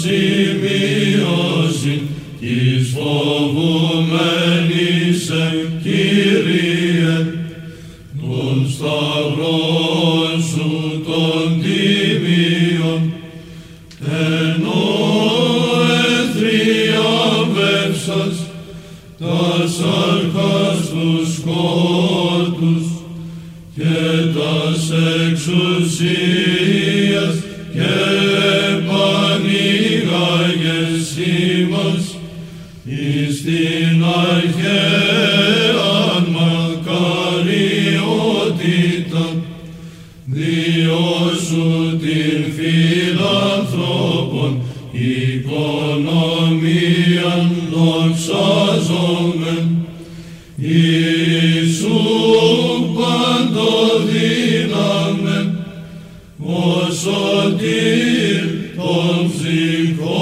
σημείωση της φοβουμένης εν Κύριε, τον σταυρό σου τον τιμίον, ενώ εθριάβευσας τας αρχάς τους σκότους και τας εξουσίας και πανηγάγες ημάς εις την αρχαίαν μακαριότητα διώσου την φιλανθρώπων οικονομίαν δοξάζομεν. Ιησού παντοδύναμεν ο σωτήρ των ψυχών